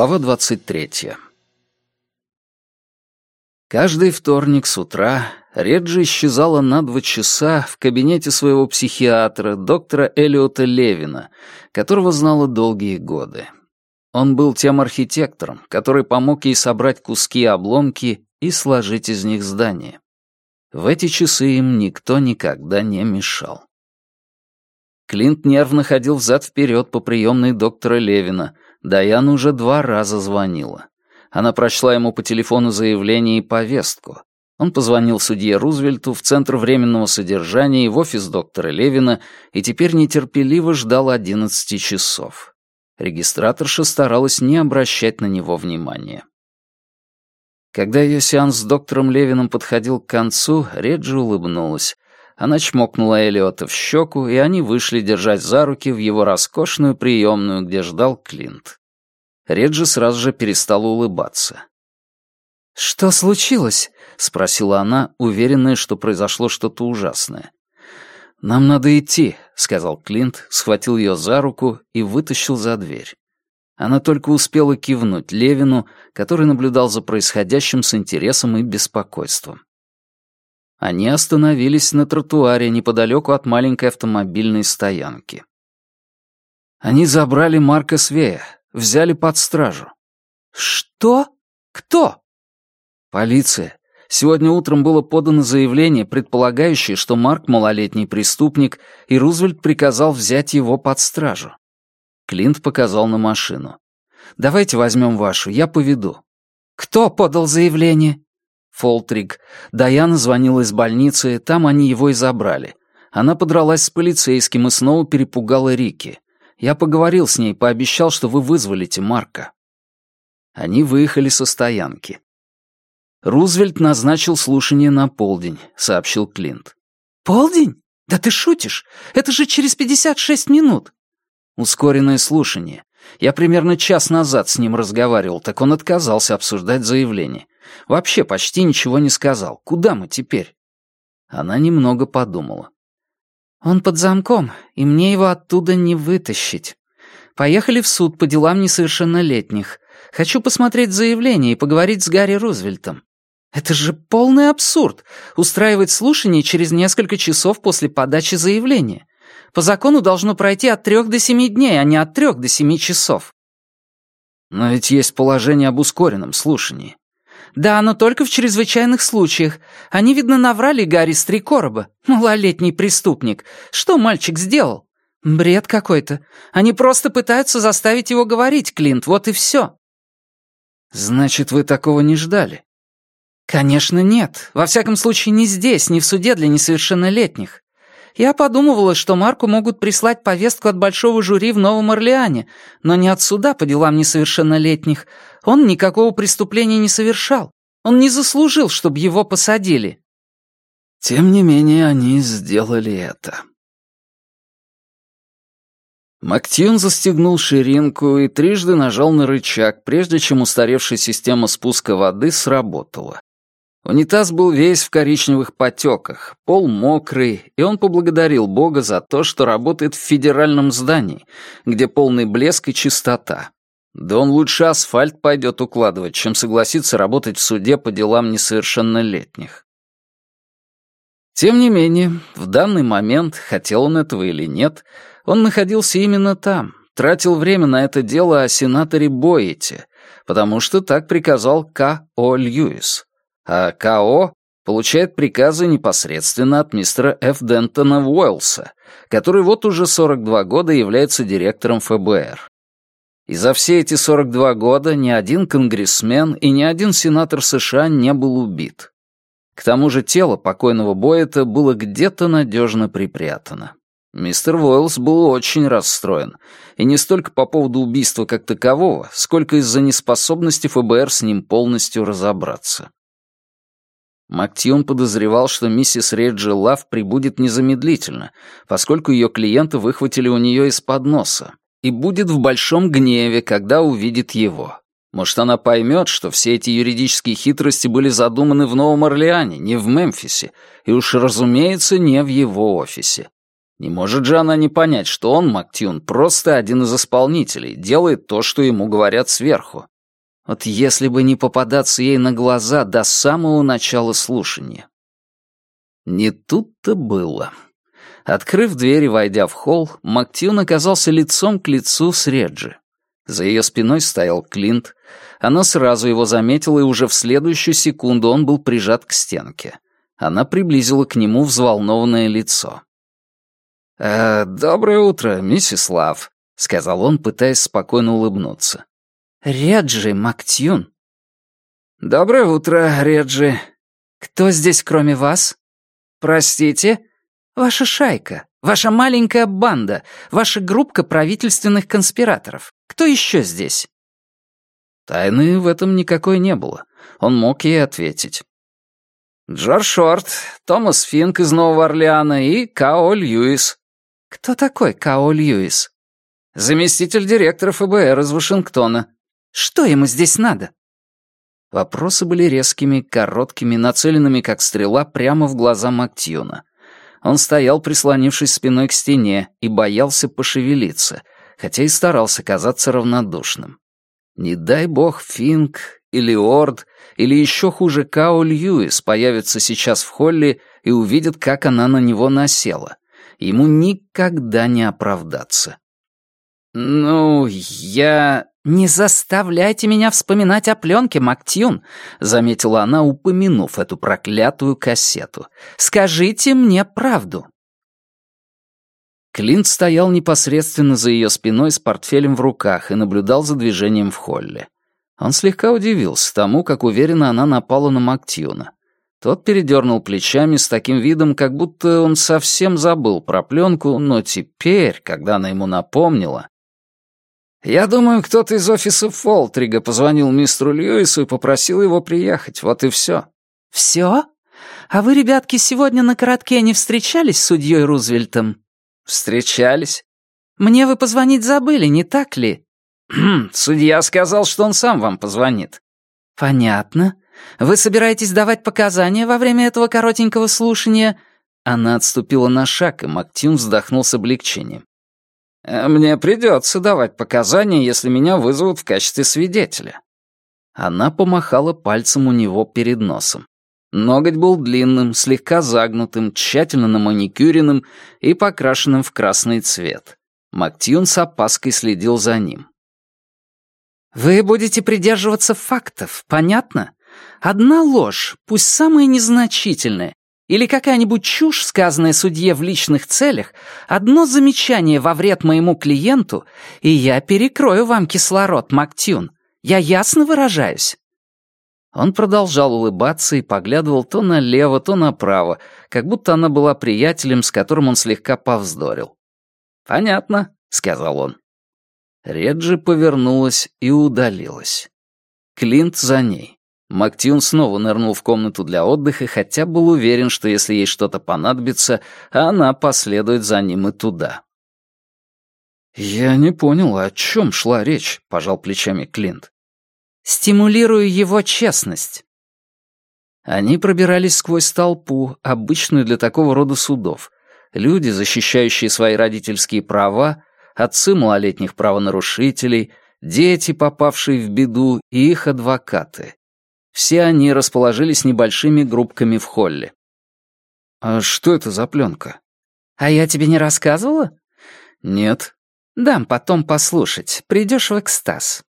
Глава 23. Каждый вторник с утра Реджи исчезала на два часа в кабинете своего психиатра, доктора Элиота Левина, которого знала долгие годы. Он был тем архитектором, который помог ей собрать куски и обломки и сложить из них здание. В эти часы им никто никогда не мешал. Клинт нервно ходил взад-вперед по приемной доктора Левина. Даяна уже два раза звонила. Она прочла ему по телефону заявление и повестку. Он позвонил судье Рузвельту в Центр временного содержания и в офис доктора Левина и теперь нетерпеливо ждал одиннадцати часов. Регистраторша старалась не обращать на него внимания. Когда ее сеанс с доктором Левиным подходил к концу, Реджи улыбнулась. Она чмокнула Элиота в щеку, и они вышли держать за руки в его роскошную приемную, где ждал Клинт. Реджи сразу же перестала улыбаться. «Что случилось?» — спросила она, уверенная, что произошло что-то ужасное. «Нам надо идти», — сказал Клинт, схватил ее за руку и вытащил за дверь. Она только успела кивнуть Левину, который наблюдал за происходящим с интересом и беспокойством. Они остановились на тротуаре неподалеку от маленькой автомобильной стоянки. Они забрали Марка Свея, взяли под стражу. «Что? Кто?» «Полиция. Сегодня утром было подано заявление, предполагающее, что Марк — малолетний преступник, и Рузвельт приказал взять его под стражу. Клинт показал на машину. «Давайте возьмем вашу, я поведу». «Кто подал заявление?» Фолтриг. Даяна звонила из больницы, там они его и забрали. Она подралась с полицейским и снова перепугала Рики. Я поговорил с ней, пообещал, что вы вызволите Марка. Они выехали со стоянки. «Рузвельт назначил слушание на полдень», — сообщил Клинт. «Полдень? Да ты шутишь! Это же через пятьдесят шесть минут!» «Ускоренное слушание. Я примерно час назад с ним разговаривал, так он отказался обсуждать заявление. Вообще почти ничего не сказал. Куда мы теперь?» Она немного подумала. «Он под замком, и мне его оттуда не вытащить. Поехали в суд по делам несовершеннолетних. Хочу посмотреть заявление и поговорить с Гарри Рузвельтом. Это же полный абсурд — устраивать слушание через несколько часов после подачи заявления. По закону должно пройти от трех до семи дней, а не от трех до семи часов. Но ведь есть положение об ускоренном слушании. Да, но только в чрезвычайных случаях. Они, видно, наврали Гарри с три короба. Малолетний преступник. Что мальчик сделал? Бред какой-то. Они просто пытаются заставить его говорить, Клинт, вот и все. Значит, вы такого не ждали? Конечно, нет. Во всяком случае, не здесь, не в суде для несовершеннолетних. Я подумывала, что Марку могут прислать повестку от большого жюри в Новом Орлеане, но не от суда по делам несовершеннолетних. Он никакого преступления не совершал. Он не заслужил, чтобы его посадили. Тем не менее, они сделали это. Мактьюн застегнул ширинку и трижды нажал на рычаг, прежде чем устаревшая система спуска воды сработала. Унитаз был весь в коричневых потеках, пол мокрый, и он поблагодарил Бога за то, что работает в федеральном здании, где полный блеск и чистота. Да он лучше асфальт пойдет укладывать, чем согласится работать в суде по делам несовершеннолетних. Тем не менее, в данный момент, хотел он этого или нет, он находился именно там, тратил время на это дело о сенаторе Боете, потому что так приказал К. О. Льюис а КО получает приказы непосредственно от мистера Ф. Дентона Уэллса, который вот уже 42 года является директором ФБР. И за все эти 42 года ни один конгрессмен и ни один сенатор США не был убит. К тому же тело покойного Бойета было где-то надежно припрятано. Мистер Войлс был очень расстроен, и не столько по поводу убийства как такового, сколько из-за неспособности ФБР с ним полностью разобраться. Мактион подозревал, что миссис Реджи Лав прибудет незамедлительно, поскольку ее клиенты выхватили у нее из-под носа, и будет в большом гневе, когда увидит его. Может, она поймет, что все эти юридические хитрости были задуманы в Новом Орлеане, не в Мемфисе, и уж, разумеется, не в его офисе. Не может же она не понять, что он, Мактюн, просто один из исполнителей, делает то, что ему говорят сверху. Вот если бы не попадаться ей на глаза до самого начала слушания. Не тут-то было. Открыв дверь и войдя в холл, Мактюн оказался лицом к лицу с Реджи. За ее спиной стоял Клинт. Она сразу его заметила, и уже в следующую секунду он был прижат к стенке. Она приблизила к нему взволнованное лицо. «Э, «Доброе утро, миссис Лав», — сказал он, пытаясь спокойно улыбнуться. «Реджи Мактюн». «Доброе утро, Реджи». «Кто здесь, кроме вас?» «Простите?» «Ваша шайка, ваша маленькая банда, ваша группка правительственных конспираторов. Кто еще здесь?» Тайны в этом никакой не было. Он мог ей ответить. Джордж Шорт, Томас Финк из Нового Орлеана и Као Льюис. Кто такой Као Льюис? Заместитель директора ФБР из Вашингтона. Что ему здесь надо? Вопросы были резкими, короткими, нацеленными как стрела прямо в глаза Мактьюна. Он стоял, прислонившись спиной к стене, и боялся пошевелиться, хотя и старался казаться равнодушным. Не дай бог Финк или Орд, или еще хуже Као Льюис появится сейчас в холле и увидит, как она на него насела. Ему никогда не оправдаться. «Ну, я...» «Не заставляйте меня вспоминать о пленке, Мактьюн», — заметила она, упомянув эту проклятую кассету. «Скажите мне правду». Клинт стоял непосредственно за ее спиной с портфелем в руках и наблюдал за движением в холле. Он слегка удивился тому, как уверенно она напала на Мактьюна. Тот передернул плечами с таким видом, как будто он совсем забыл про пленку, но теперь, когда она ему напомнила, «Я думаю, кто-то из офиса Фолтрига позвонил мистеру Льюису и попросил его приехать, вот и все». «Все? А вы, ребятки, сегодня на коротке не встречались с судьей Рузвельтом?» «Встречались». «Мне вы позвонить забыли, не так ли?» «Хм, «Судья сказал, что он сам вам позвонит». «Понятно. Вы собираетесь давать показания во время этого коротенького слушания?» Она отступила на шаг, и Мактюн вздохнул с облегчением. Э, «Мне придется давать показания, если меня вызовут в качестве свидетеля». Она помахала пальцем у него перед носом. Ноготь был длинным, слегка загнутым, тщательно наманикюренным и покрашенным в красный цвет. Мактьюн с опаской следил за ним. «Вы будете придерживаться фактов, понятно? Одна ложь, пусть самая незначительная, или какая-нибудь чушь, сказанная судье в личных целях, одно замечание во вред моему клиенту, и я перекрою вам кислород, Мактюн. Я ясно выражаюсь?» Он продолжал улыбаться и поглядывал то налево, то направо, как будто она была приятелем, с которым он слегка повздорил. «Понятно», — сказал он. Реджи повернулась и удалилась. Клинт за ней. Мактьюн снова нырнул в комнату для отдыха, хотя был уверен, что если ей что-то понадобится, она последует за ним и туда. «Я не понял, о чем шла речь», — пожал плечами Клинт. «Стимулирую его честность». Они пробирались сквозь толпу, обычную для такого рода судов. Люди, защищающие свои родительские права, отцы малолетних правонарушителей, дети, попавшие в беду, и их адвокаты. Все они расположились небольшими группками в холле. «А что это за пленка?» «А я тебе не рассказывала?» «Нет». «Дам потом послушать. Придешь в экстаз».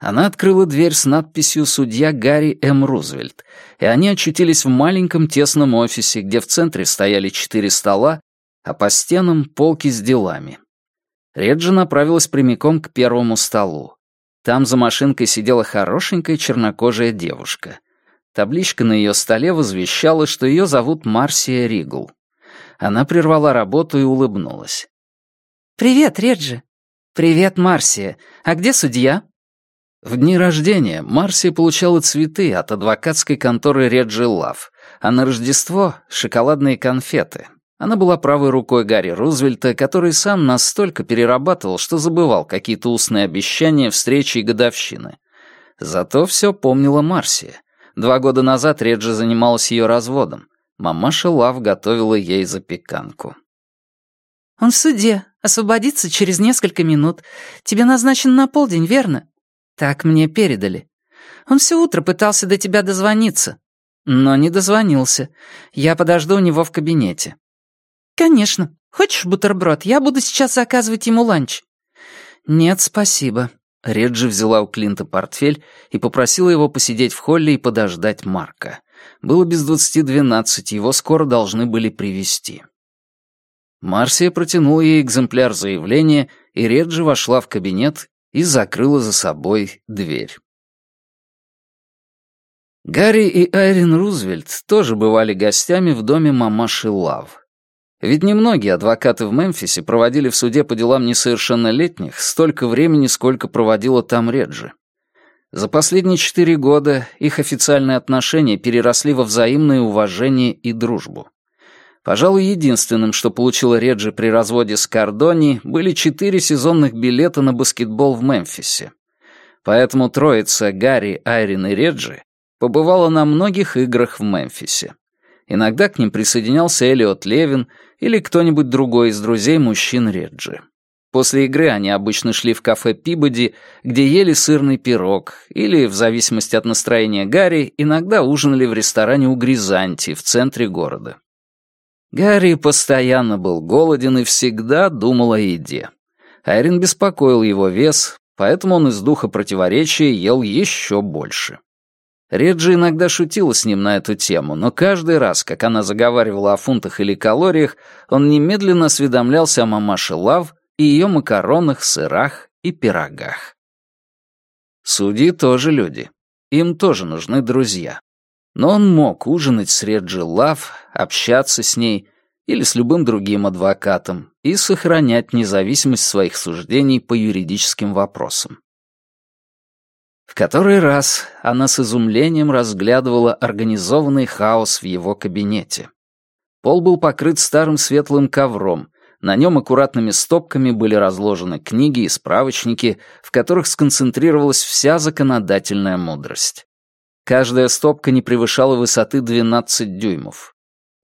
Она открыла дверь с надписью «Судья Гарри М. Рузвельт», и они очутились в маленьком тесном офисе, где в центре стояли четыре стола, а по стенам — полки с делами. Реджи направилась прямиком к первому столу. Там за машинкой сидела хорошенькая чернокожая девушка. Табличка на ее столе возвещала, что ее зовут Марсия Ригл. Она прервала работу и улыбнулась. «Привет, Реджи». «Привет, Марсия. А где судья?» В дни рождения Марсия получала цветы от адвокатской конторы Реджи Лав, а на Рождество — шоколадные конфеты, она была правой рукой Гарри Рузвельта, который сам настолько перерабатывал, что забывал какие-то устные обещания, встречи и годовщины. Зато все помнила Марсия. Два года назад Реджи занималась ее разводом. Мамаша Лав готовила ей запеканку. «Он в суде. Освободится через несколько минут. Тебе назначен на полдень, верно?» «Так мне передали. Он все утро пытался до тебя дозвониться, но не дозвонился. Я подожду у него в кабинете». «Конечно. Хочешь бутерброд? Я буду сейчас заказывать ему ланч». «Нет, спасибо». Реджи взяла у Клинта портфель и попросила его посидеть в холле и подождать Марка. Было без двадцати двенадцать, его скоро должны были привести. Марсия протянула ей экземпляр заявления, и Реджи вошла в кабинет и закрыла за собой дверь. Гарри и Айрин Рузвельт тоже бывали гостями в доме мамаши Лав. Ведь немногие адвокаты в Мемфисе проводили в суде по делам несовершеннолетних столько времени, сколько проводила там Реджи. За последние четыре года их официальные отношения переросли во взаимное уважение и дружбу. Пожалуй, единственным, что получила Реджи при разводе с Кардони, были четыре сезонных билета на баскетбол в Мемфисе. Поэтому троица Гарри, Айрин и Реджи побывала на многих играх в Мемфисе. Иногда к ним присоединялся Элиот Левин или кто-нибудь другой из друзей мужчин Реджи. После игры они обычно шли в кафе Пибоди, где ели сырный пирог, или, в зависимости от настроения Гарри, иногда ужинали в ресторане у Гризанти в центре города. Гарри постоянно был голоден и всегда думал о еде. Айрин беспокоил его вес, поэтому он из духа противоречия ел еще больше. Реджи иногда шутила с ним на эту тему, но каждый раз, как она заговаривала о фунтах или калориях, он немедленно осведомлялся о мамаше Лав и ее макаронах, сырах и пирогах. Судьи тоже люди. Им тоже нужны друзья. Но он мог ужинать с Реджи Лав, общаться с ней или с любым другим адвокатом и сохранять независимость своих суждений по юридическим вопросам. В который раз она с изумлением разглядывала организованный хаос в его кабинете. Пол был покрыт старым светлым ковром, на нем аккуратными стопками были разложены книги и справочники, в которых сконцентрировалась вся законодательная мудрость. Каждая стопка не превышала высоты 12 дюймов.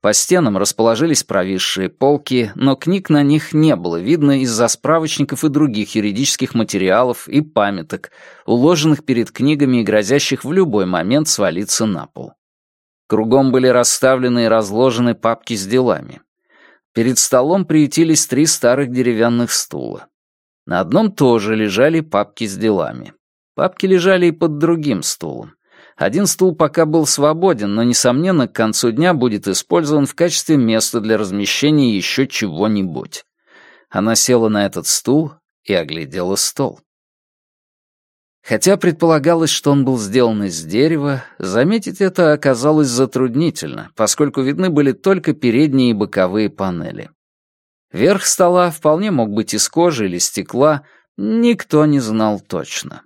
По стенам расположились провисшие полки, но книг на них не было видно из-за справочников и других юридических материалов и памяток, уложенных перед книгами и грозящих в любой момент свалиться на пол. Кругом были расставлены и разложены папки с делами. Перед столом приютились три старых деревянных стула. На одном тоже лежали папки с делами. Папки лежали и под другим стулом. Один стул пока был свободен, но, несомненно, к концу дня будет использован в качестве места для размещения еще чего-нибудь. Она села на этот стул и оглядела стол. Хотя предполагалось, что он был сделан из дерева, заметить это оказалось затруднительно, поскольку видны были только передние и боковые панели. Верх стола вполне мог быть из кожи или стекла, никто не знал точно.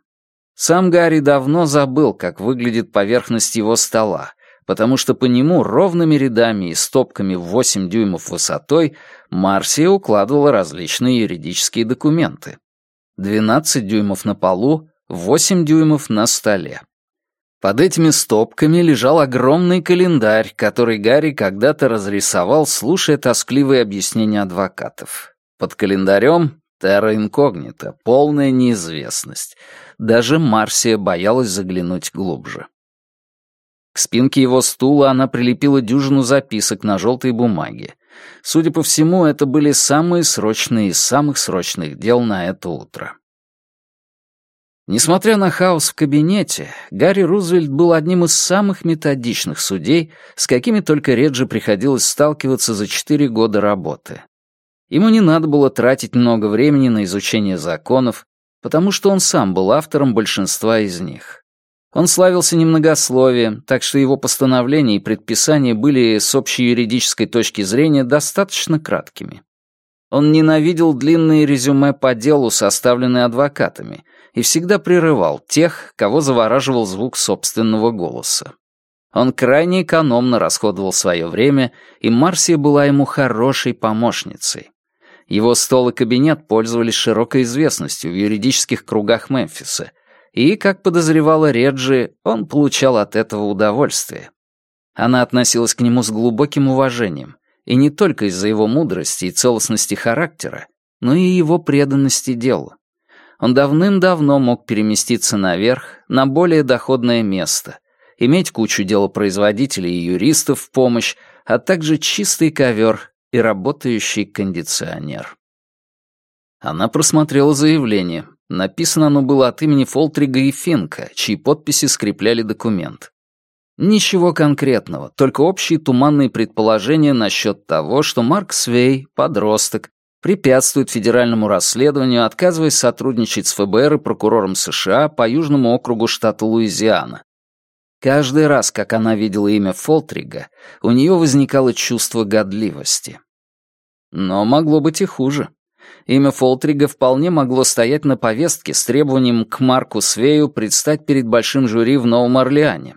Сам Гарри давно забыл, как выглядит поверхность его стола, потому что по нему ровными рядами и стопками в 8 дюймов высотой Марсия укладывала различные юридические документы. 12 дюймов на полу, 8 дюймов на столе. Под этими стопками лежал огромный календарь, который Гарри когда-то разрисовал, слушая тоскливые объяснения адвокатов. Под календарем терра инкогнита, полная неизвестность — даже Марсия боялась заглянуть глубже. К спинке его стула она прилепила дюжину записок на желтой бумаге. Судя по всему, это были самые срочные из самых срочных дел на это утро. Несмотря на хаос в кабинете, Гарри Рузвельт был одним из самых методичных судей, с какими только Реджи приходилось сталкиваться за четыре года работы. Ему не надо было тратить много времени на изучение законов, потому что он сам был автором большинства из них. Он славился немногословием, так что его постановления и предписания были с общей юридической точки зрения достаточно краткими. Он ненавидел длинные резюме по делу, составленные адвокатами, и всегда прерывал тех, кого завораживал звук собственного голоса. Он крайне экономно расходовал свое время, и Марсия была ему хорошей помощницей. Его стол и кабинет пользовались широкой известностью в юридических кругах Мемфиса, и, как подозревала Реджи, он получал от этого удовольствие. Она относилась к нему с глубоким уважением, И не только из-за его мудрости и целостности характера, но и его преданности делу. Он давным-давно мог переместиться наверх, на более доходное место, иметь кучу делопроизводителей и юристов в помощь, а также чистый ковер и работающий кондиционер. Она просмотрела заявление. Написано оно было от имени Фолтрига и Финка, чьи подписи скрепляли документ. Ничего конкретного, только общие туманные предположения насчет того, что Марк Свей, подросток, препятствует федеральному расследованию, отказываясь сотрудничать с ФБР и прокурором США по Южному округу штата Луизиана. Каждый раз, как она видела имя Фолтрига, у нее возникало чувство годливости. Но могло быть и хуже. Имя Фолтрига вполне могло стоять на повестке с требованием к Марку Свею предстать перед большим жюри в Новом Орлеане.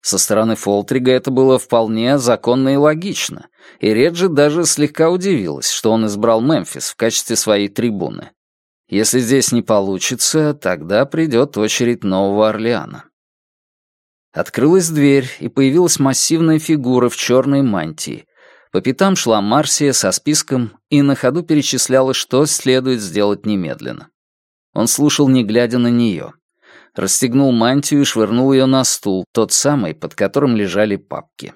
Со стороны Фолтрига это было вполне законно и логично, и Реджи даже слегка удивилась, что он избрал Мемфис в качестве своей трибуны. Если здесь не получится, тогда придет очередь Нового Орлеана. Открылась дверь, и появилась массивная фигура в черной мантии. По пятам шла Марсия со списком и на ходу перечисляла, что следует сделать немедленно. Он слушал, не глядя на нее расстегнул мантию и швырнул ее на стул, тот самый, под которым лежали папки.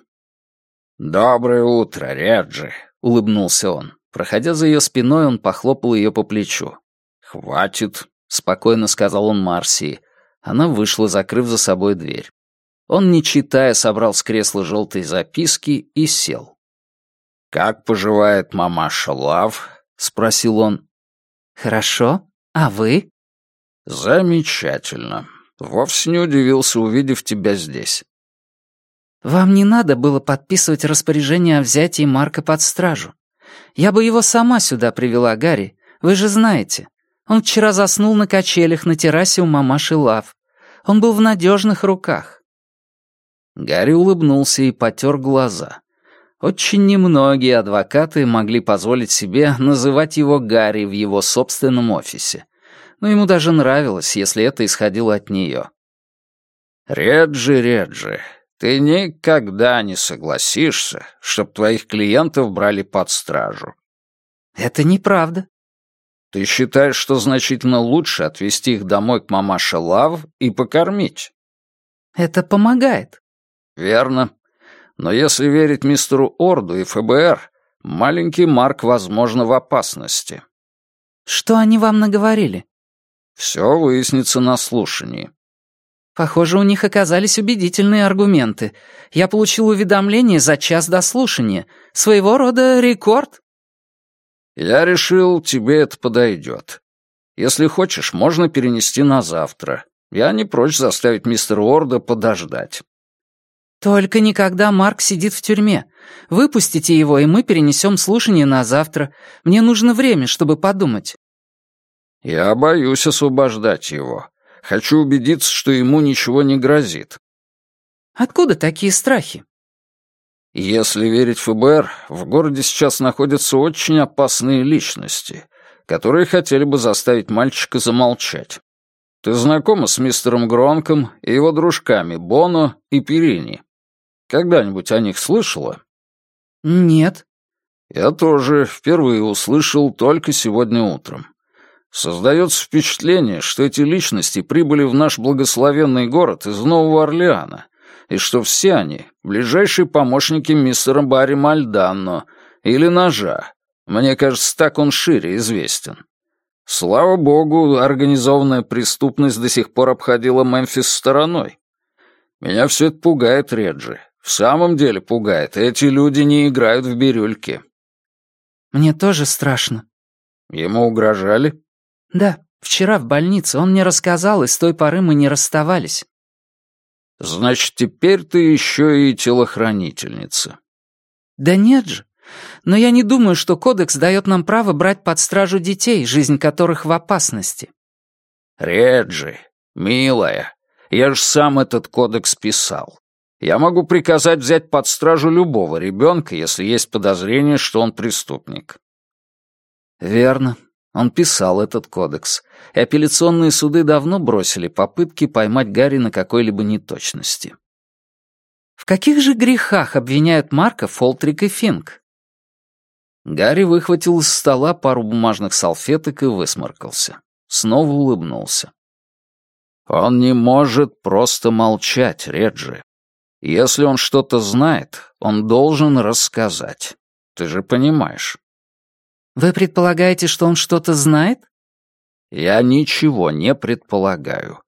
«Доброе утро, Реджи», — улыбнулся он. Проходя за ее спиной, он похлопал ее по плечу. «Хватит», — спокойно сказал он Марсии. Она вышла, закрыв за собой дверь. Он, не читая, собрал с кресла желтые записки и сел. «Как поживает мамаша Лав?» — спросил он. «Хорошо. А вы?» «Замечательно. Вовсе не удивился, увидев тебя здесь». «Вам не надо было подписывать распоряжение о взятии Марка под стражу. Я бы его сама сюда привела, Гарри. Вы же знаете. Он вчера заснул на качелях на террасе у мамаши Лав. Он был в надежных руках». Гарри улыбнулся и потер глаза. Очень немногие адвокаты могли позволить себе называть его Гарри в его собственном офисе но ему даже нравилось, если это исходило от нее. «Реджи, Реджи, ты никогда не согласишься, чтоб твоих клиентов брали под стражу». «Это неправда». «Ты считаешь, что значительно лучше отвезти их домой к мамаше Лав и покормить?» «Это помогает». «Верно. Но если верить мистеру Орду и ФБР, маленький Марк, возможно, в опасности». «Что они вам наговорили?» Все выяснится на слушании. Похоже, у них оказались убедительные аргументы. Я получил уведомление за час до слушания. Своего рода рекорд. Я решил, тебе это подойдет. Если хочешь, можно перенести на завтра. Я не прочь заставить мистера Орда подождать. Только никогда Марк сидит в тюрьме. Выпустите его, и мы перенесем слушание на завтра. Мне нужно время, чтобы подумать. Я боюсь освобождать его. Хочу убедиться, что ему ничего не грозит. Откуда такие страхи? Если верить ФБР, в городе сейчас находятся очень опасные личности, которые хотели бы заставить мальчика замолчать. Ты знакома с мистером Гронком и его дружками Боно и Перини? Когда-нибудь о них слышала? Нет. Я тоже впервые услышал только сегодня утром. Создается впечатление, что эти личности прибыли в наш благословенный город из Нового Орлеана, и что все они — ближайшие помощники мистера Барри Мальданно или Ножа. Мне кажется, так он шире известен. Слава богу, организованная преступность до сих пор обходила Мемфис стороной. Меня все это пугает, Реджи. В самом деле пугает. Эти люди не играют в бирюльки. Мне тоже страшно. Ему угрожали? «Да, вчера в больнице он мне рассказал, и с той поры мы не расставались». «Значит, теперь ты еще и телохранительница». «Да нет же. Но я не думаю, что кодекс дает нам право брать под стражу детей, жизнь которых в опасности». «Реджи, милая, я же сам этот кодекс писал. Я могу приказать взять под стражу любого ребенка, если есть подозрение, что он преступник». «Верно. Он писал этот кодекс, и апелляционные суды давно бросили попытки поймать Гарри на какой-либо неточности. В каких же грехах обвиняют Марка, Фолтрик и Финк? Гарри выхватил из стола пару бумажных салфеток и высморкался. Снова улыбнулся. «Он не может просто молчать, Реджи. Если он что-то знает, он должен рассказать. Ты же понимаешь». «Вы предполагаете, что он что-то знает?» «Я ничего не предполагаю.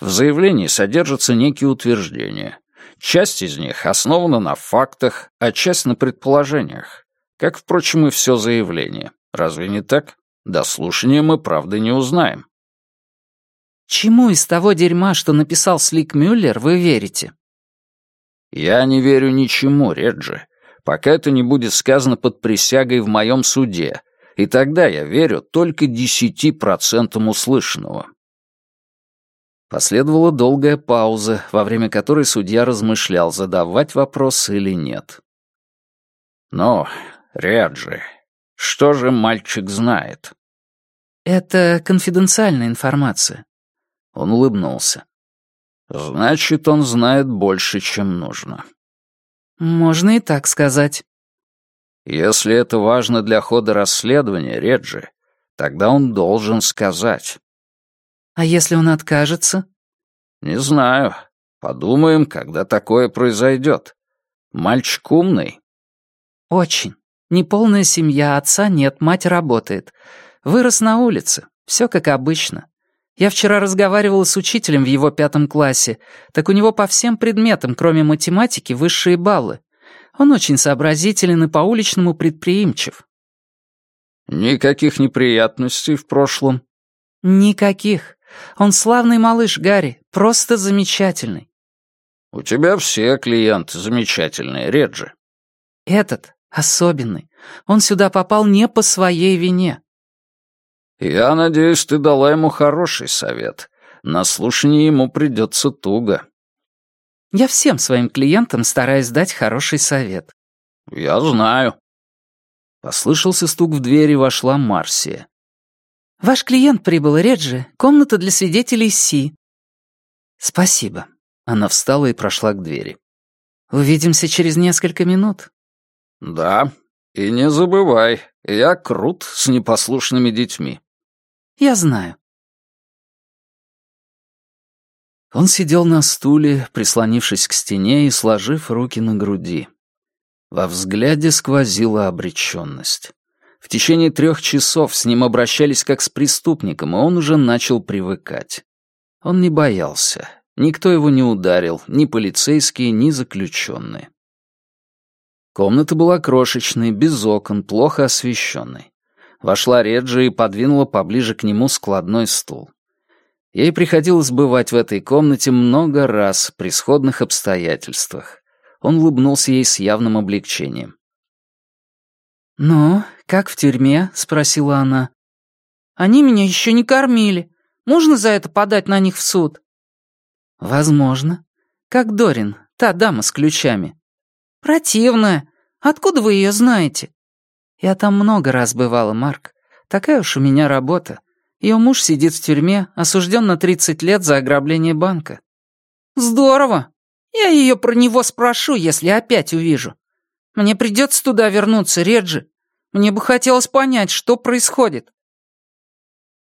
В заявлении содержатся некие утверждения. Часть из них основана на фактах, а часть на предположениях. Как, впрочем, и все заявление. Разве не так? До слушания мы правды не узнаем. Чему из того дерьма, что написал Слик Мюллер, вы верите? Я не верю ничему, Реджи, пока это не будет сказано под присягой в моем суде, и тогда я верю только десяти процентам услышанного. Последовала долгая пауза, во время которой судья размышлял, задавать вопрос или нет. «Ну, Реджи, что же мальчик знает?» «Это конфиденциальная информация». Он улыбнулся. «Значит, он знает больше, чем нужно». «Можно и так сказать». «Если это важно для хода расследования, Реджи, тогда он должен сказать». «А если он откажется?» «Не знаю. Подумаем, когда такое произойдет. Мальчик умный?» «Очень. Неполная семья, отца нет, мать работает. Вырос на улице. Все как обычно. Я вчера разговаривала с учителем в его пятом классе. Так у него по всем предметам, кроме математики, высшие баллы. Он очень сообразителен и по-уличному предприимчив». «Никаких неприятностей в прошлом?» «Никаких. Он славный малыш, Гарри, просто замечательный». «У тебя все клиенты замечательные, Реджи». «Этот особенный. Он сюда попал не по своей вине». «Я надеюсь, ты дала ему хороший совет. На слушании ему придется туго». «Я всем своим клиентам стараюсь дать хороший совет». «Я знаю». Послышался стук в дверь, и вошла Марсия. «Ваш клиент прибыл, Реджи. Комната для свидетелей Си». «Спасибо». Она встала и прошла к двери. «Увидимся через несколько минут». «Да, и не забывай, я крут с непослушными детьми». «Я знаю». Он сидел на стуле, прислонившись к стене и сложив руки на груди. Во взгляде сквозила обреченность. В течение трех часов с ним обращались как с преступником, и он уже начал привыкать. Он не боялся. Никто его не ударил, ни полицейские, ни заключенные. Комната была крошечной, без окон, плохо освещенной. Вошла Реджи и подвинула поближе к нему складной стул. Ей приходилось бывать в этой комнате много раз при сходных обстоятельствах. Он улыбнулся ей с явным облегчением. «Ну, как в тюрьме?» — спросила она. «Они меня еще не кормили. Можно за это подать на них в суд?» «Возможно. Как Дорин, та дама с ключами». «Противная. Откуда вы ее знаете?» «Я там много раз бывала, Марк. Такая уж у меня работа. Ее муж сидит в тюрьме, осужден на 30 лет за ограбление банка». «Здорово. Я ее про него спрошу, если опять увижу. Мне придется туда вернуться, Реджи. Мне бы хотелось понять, что происходит».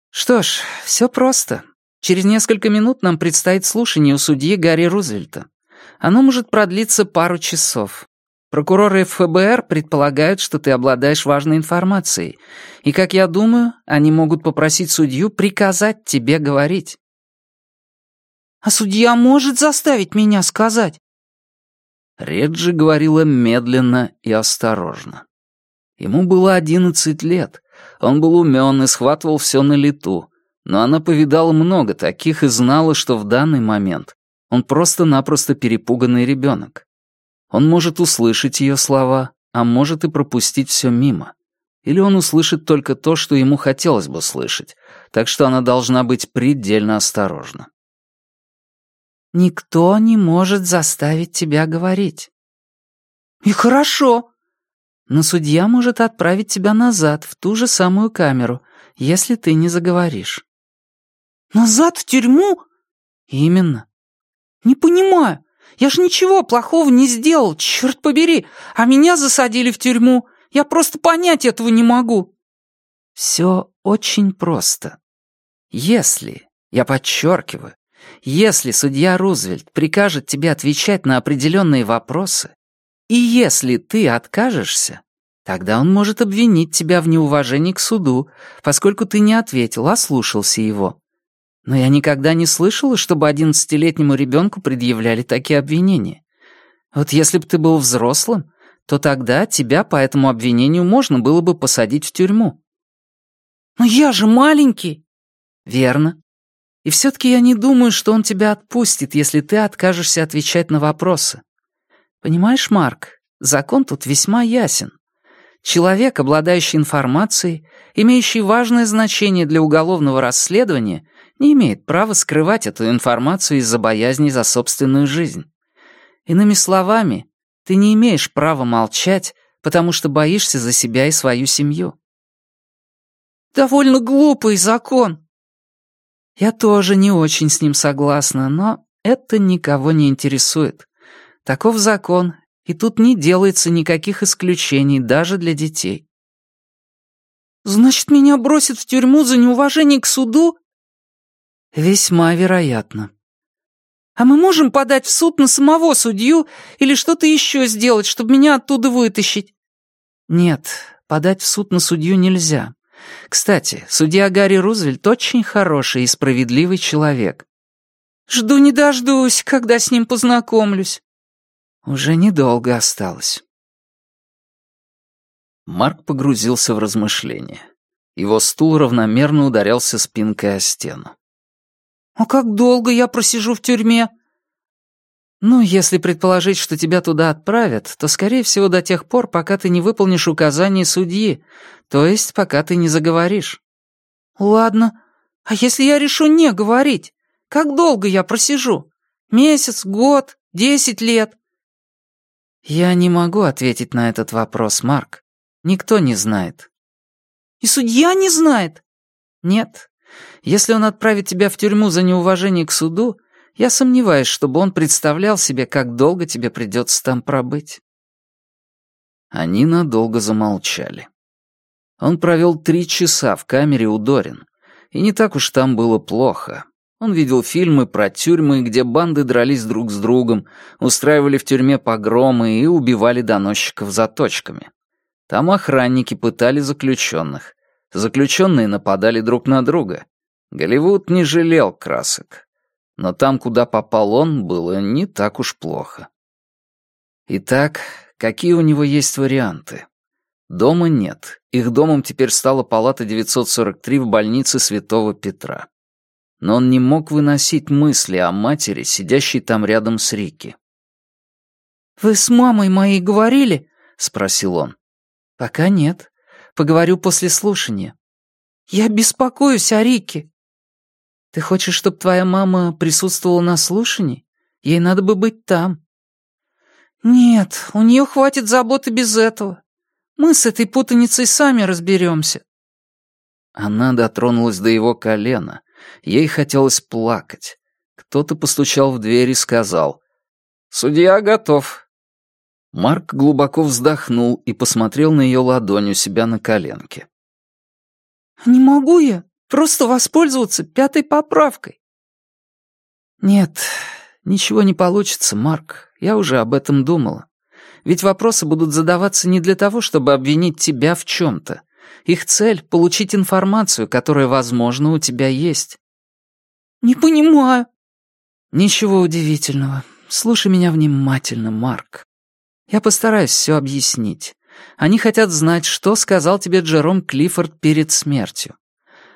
«Что ж, все просто. Через несколько минут нам предстоит слушание у судьи Гарри Рузвельта. Оно может продлиться пару часов. Прокуроры ФБР предполагают, что ты обладаешь важной информацией, и, как я думаю, они могут попросить судью приказать тебе говорить». «А судья может заставить меня сказать?» Реджи говорила медленно и осторожно. Ему было одиннадцать лет, он был умен и схватывал все на лету, но она повидала много таких и знала, что в данный момент он просто-напросто перепуганный ребенок. Он может услышать ее слова, а может и пропустить все мимо. Или он услышит только то, что ему хотелось бы слышать, так что она должна быть предельно осторожна. «Никто не может заставить тебя говорить». «И хорошо», но судья может отправить тебя назад, в ту же самую камеру, если ты не заговоришь». «Назад в тюрьму?» «Именно». «Не понимаю. Я ж ничего плохого не сделал, черт побери, а меня засадили в тюрьму. Я просто понять этого не могу». Все очень просто. Если, я подчеркиваю, если судья Рузвельт прикажет тебе отвечать на определенные вопросы, и если ты откажешься, тогда он может обвинить тебя в неуважении к суду, поскольку ты не ответил, а слушался его. Но я никогда не слышала, чтобы одиннадцатилетнему ребенку предъявляли такие обвинения. Вот если бы ты был взрослым, то тогда тебя по этому обвинению можно было бы посадить в тюрьму. «Но я же маленький!» «Верно. И все-таки я не думаю, что он тебя отпустит, если ты откажешься отвечать на вопросы. Понимаешь, Марк, закон тут весьма ясен. Человек, обладающий информацией, имеющий важное значение для уголовного расследования, не имеет права скрывать эту информацию из-за боязни за собственную жизнь. Иными словами, ты не имеешь права молчать, потому что боишься за себя и свою семью. «Довольно глупый закон», я тоже не очень с ним согласна, но это никого не интересует. Таков закон, и тут не делается никаких исключений даже для детей. Значит, меня бросят в тюрьму за неуважение к суду? Весьма вероятно. А мы можем подать в суд на самого судью или что-то еще сделать, чтобы меня оттуда вытащить? Нет, подать в суд на судью нельзя. Кстати, судья Гарри Рузвельт очень хороший и справедливый человек. Жду не дождусь, когда с ним познакомлюсь. Уже недолго осталось. Марк погрузился в размышления. Его стул равномерно ударялся спинкой о стену. «А как долго я просижу в тюрьме?» «Ну, если предположить, что тебя туда отправят, то, скорее всего, до тех пор, пока ты не выполнишь указания судьи, то есть пока ты не заговоришь». «Ладно. А если я решу не говорить? Как долго я просижу? Месяц, год, десять лет?» «Я не могу ответить на этот вопрос, Марк. Никто не знает». «И судья не знает?» «Нет. Если он отправит тебя в тюрьму за неуважение к суду, я сомневаюсь, чтобы он представлял себе, как долго тебе придется там пробыть». Они надолго замолчали. Он провел три часа в камере у Дорин, и не так уж там было плохо. Он видел фильмы про тюрьмы, где банды дрались друг с другом, устраивали в тюрьме погромы и убивали доносчиков заточками. Там охранники пытали заключенных. Заключенные нападали друг на друга. Голливуд не жалел красок но там, куда попал он, было не так уж плохо. Итак, какие у него есть варианты? Дома нет. Их домом теперь стала палата 943 в больнице Святого Петра. Но он не мог выносить мысли о матери, сидящей там рядом с Рики. «Вы с мамой моей говорили?» — спросил он. «Пока нет. Поговорю после слушания». «Я беспокоюсь о Рике». Ты хочешь, чтобы твоя мама присутствовала на слушании? Ей надо бы быть там». «Нет, у нее хватит заботы без этого. Мы с этой путаницей сами разберемся». Она дотронулась до его колена. Ей хотелось плакать. Кто-то постучал в дверь и сказал «Судья готов». Марк глубоко вздохнул и посмотрел на ее ладонь у себя на коленке. «Не могу я Просто воспользоваться пятой поправкой. Нет, ничего не получится, Марк. Я уже об этом думала. Ведь вопросы будут задаваться не для того, чтобы обвинить тебя в чем-то. Их цель — получить информацию, которая, возможно, у тебя есть. Не понимаю. Ничего удивительного. Слушай меня внимательно, Марк. Я постараюсь все объяснить. Они хотят знать, что сказал тебе Джером Клиффорд перед смертью.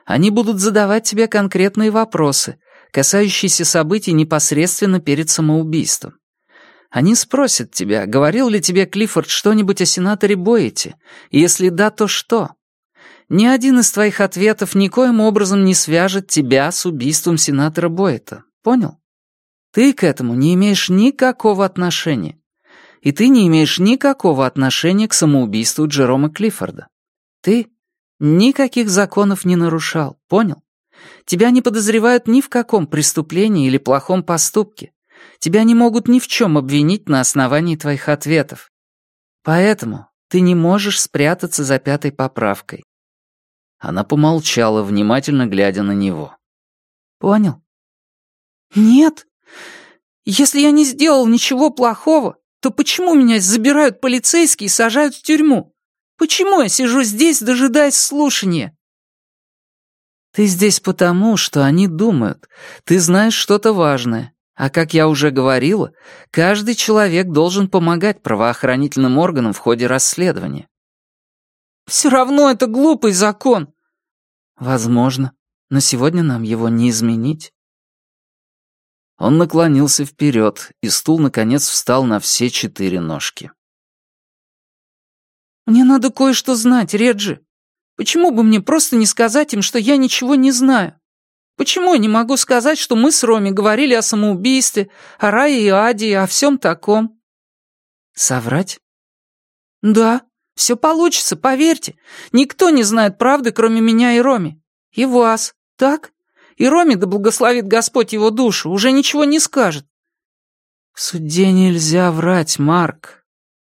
Они будут задавать тебе конкретные вопросы, касающиеся событий непосредственно перед самоубийством. Они спросят тебя, говорил ли тебе Клиффорд что-нибудь о сенаторе Боэте, и если да, то что? Ни один из твоих ответов никоим образом не свяжет тебя с убийством сенатора Боэта. Понял? Ты к этому не имеешь никакого отношения. И ты не имеешь никакого отношения к самоубийству Джерома Клиффорда. Ты Никаких законов не нарушал, понял? Тебя не подозревают ни в каком преступлении или плохом поступке. Тебя не могут ни в чем обвинить на основании твоих ответов. Поэтому Ты не можешь спрятаться за пятой поправкой. Она помолчала, внимательно глядя на него. Понял? Нет. Если я не сделал ничего плохого, то почему меня забирают полицейские и сажают в тюрьму? Почему я сижу здесь, дожидаясь слушания? Ты здесь потому, что они думают. Ты знаешь что-то важное. А как я уже говорила, каждый человек должен помогать правоохранительным органам в ходе расследования. Все равно это глупый закон. Возможно, но сегодня нам его не изменить. Он наклонился вперед, и стул, наконец, встал на все четыре ножки. «Мне надо кое-что знать, Реджи. Почему бы мне просто не сказать им, что я ничего не знаю? Почему я не могу сказать, что мы с Роми говорили о самоубийстве, о Рае и Аде, о всем таком?» «Соврать?» «Да, все получится, поверьте. Никто не знает правды, кроме меня и Роми. И вас, так?» И Роме, да благословит Господь его душу, уже ничего не скажет. «В суде нельзя врать, Марк».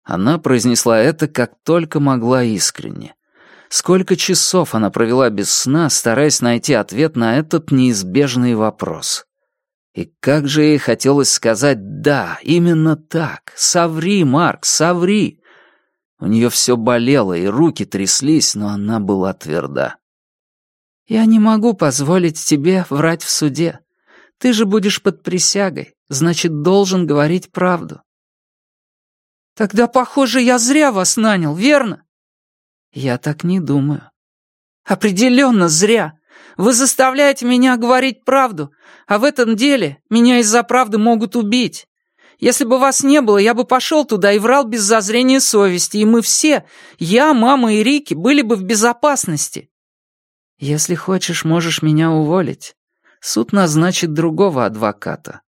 Она произнесла это как только могла искренне. Сколько часов она провела без сна, стараясь найти ответ на этот неизбежный вопрос. И как же ей хотелось сказать «да, именно так, соври, Марк, соври». У нее все болело, и руки тряслись, но она была тверда. «Я не могу позволить тебе врать в суде. Ты же будешь под присягой, значит, должен говорить правду». «Тогда, похоже, я зря вас нанял, верно?» «Я так не думаю». «Определенно зря. Вы заставляете меня говорить правду, а в этом деле меня из-за правды могут убить. Если бы вас не было, я бы пошел туда и врал без зазрения совести, и мы все, я, мама и Рики, были бы в безопасности. «Если хочешь, можешь меня уволить. Суд назначит другого адвоката».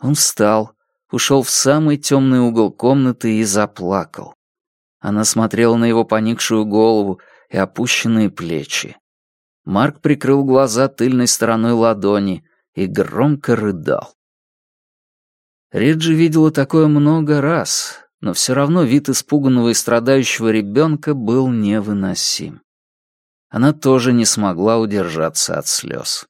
Он встал, ушел в самый темный угол комнаты и заплакал. Она смотрела на его поникшую голову и опущенные плечи. Марк прикрыл глаза тыльной стороной ладони и громко рыдал. Риджи видела такое много раз, но все равно вид испуганного и страдающего ребенка был невыносим она тоже не смогла удержаться от слез.